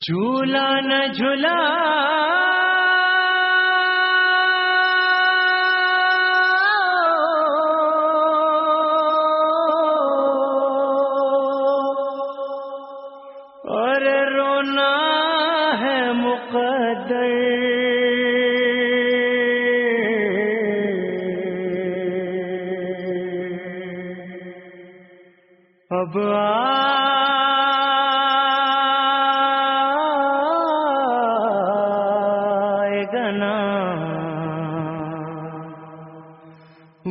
جھولا نہ جھولا۔ اور رونا ہے مقدر۔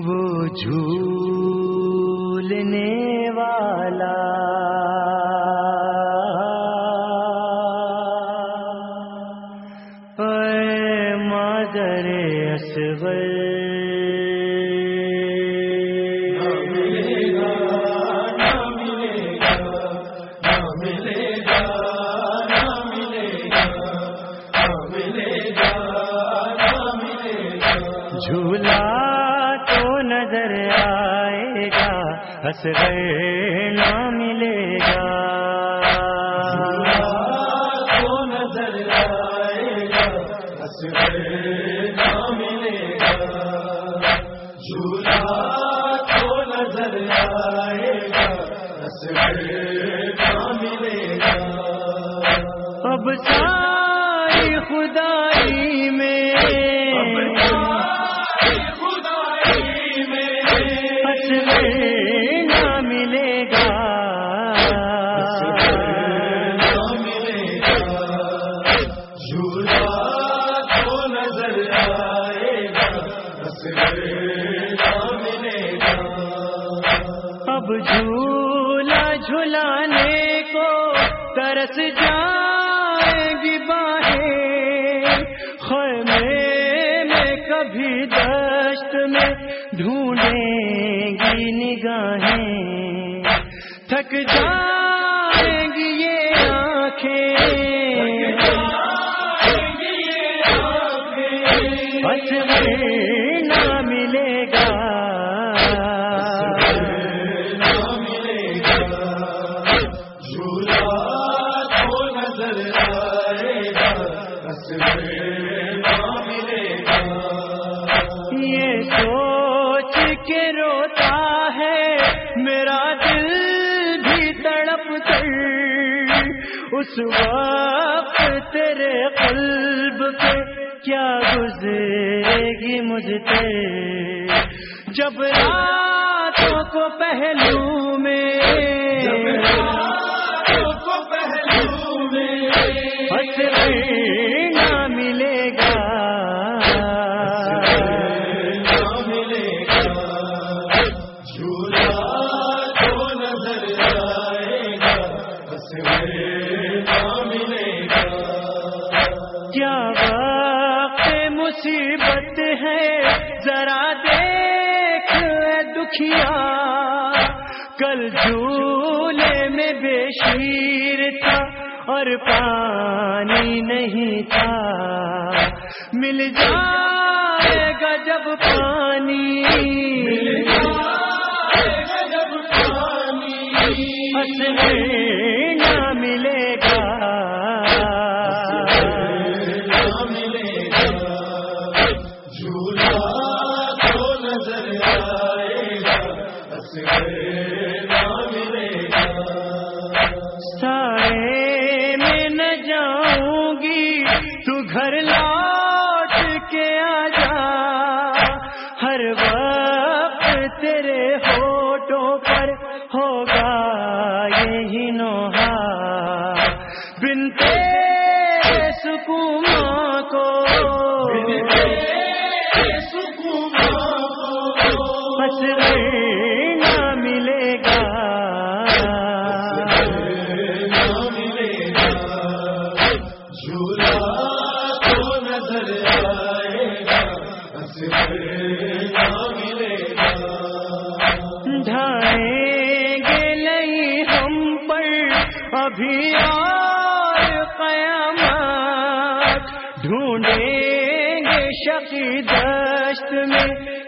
وہ جھولنے اصغر نہ ملے گا تو نظر آئے گا اصغر نہ ملے گا۔ جھولا تو نظر آئے گا اصغر نہ ملے گا اب ساری خدائی میں نہ ملے گا۔ نہ ملے گا جھولا تو نظر آئے گا نہ ملے گا اب جھولا جھلانے کو ترس جائیں گی باہیں۔ خیمے میں کبھی دشت میں ڈھونڈیں۔ گی نگاہیں تھک جائیں گی یہ آنکھیں بس نہ نہ ملے گا۔ یہ سوچ کے روتا اس وقت تیرے قلب پہ کیا گزرے گی مجھ سے جب راتوں کو پہلو میں نہ ملے گا۔ نہ ملے گا۔ جھولا تو نظر آئے گا۔ کیا وقت مصیبت ہے؟ ذرا دیکھ اے دکھیا کل جھولے میں بے شیر تھا اور پانی نہیں تھا۔ مل جائے گا جب پانی۔ جب پانی۔ نہ ملے۔ گا نہ ملے گا جھولا تو نظر آئے گا نہ ملے گا۔ ڈھائیں گے نہیں ہم پر ابھی اور قیامت۔ ڈھونڈیں گے شقی دشت میں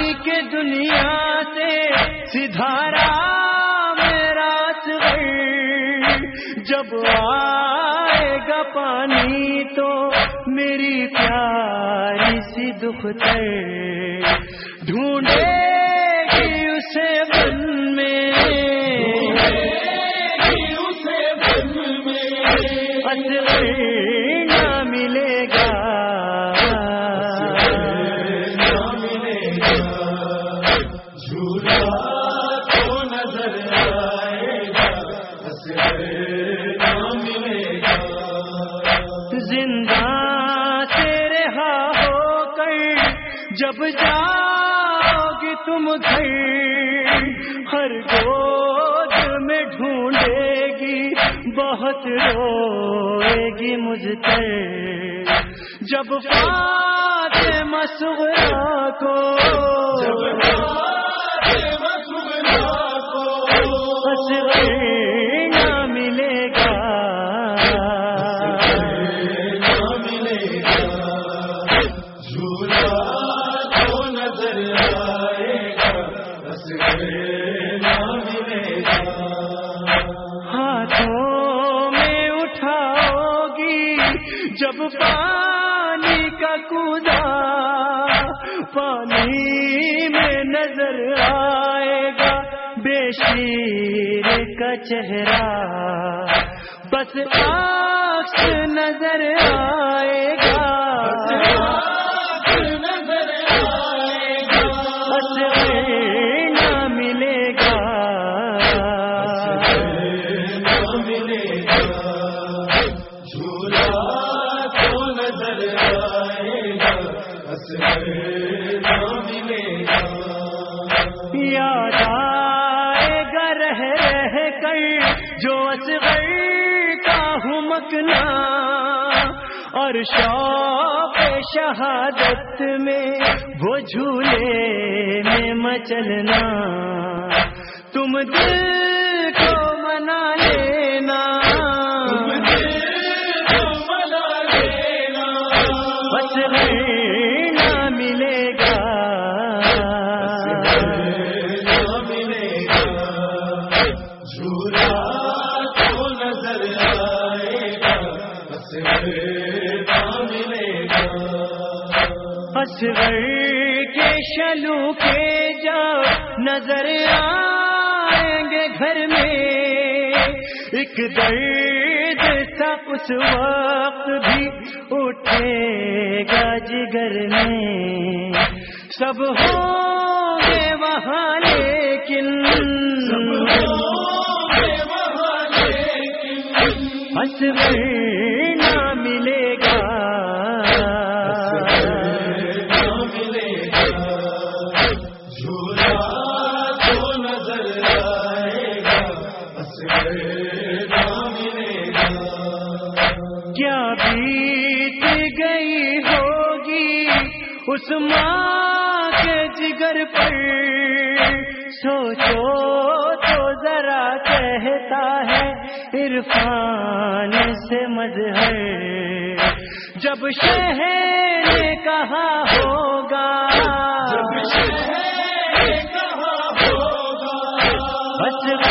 کے دنیا سے سدھارا میرا جب آئے گا پانی تو میری پیاری سی دکھ ڈھونڈے گی اسے بن میں۔ نہ گھر ہر گود میں ڈھونڈے گی بہت روئے گی مجھ تر جب بات مسغرا کو اصغر نہ جب پانی کا کودا پانی میں نظر آئے گا، بے شیر کا چہرہ۔ بس آخ نظر آئے گا۔ نظر آئے گا ملے یاد آئے گا رہ رہ کر جو اصغر کا ہوں مکنا اور شوق شہادت میں وہ جھولے میں مچلنا۔ تم دل کو منا لینا اصغر کے شلو کے جا نظر آئیں گے گھر میں ایک درد سا اس وقت بھی اٹھے گا جگر میں۔ سب ہوں وہاں لیکن اصغر نہ ملے گا۔ نظر ملے گا کیا بیت گئی ہوگی؟ اس ماں گھر پر۔ سوچو تو ذرا کہتا ہے عرفان سے مظہر۔ جب شہر نے کہا ہوگا؟ جب شہر نے کہا ہوگا؟ بس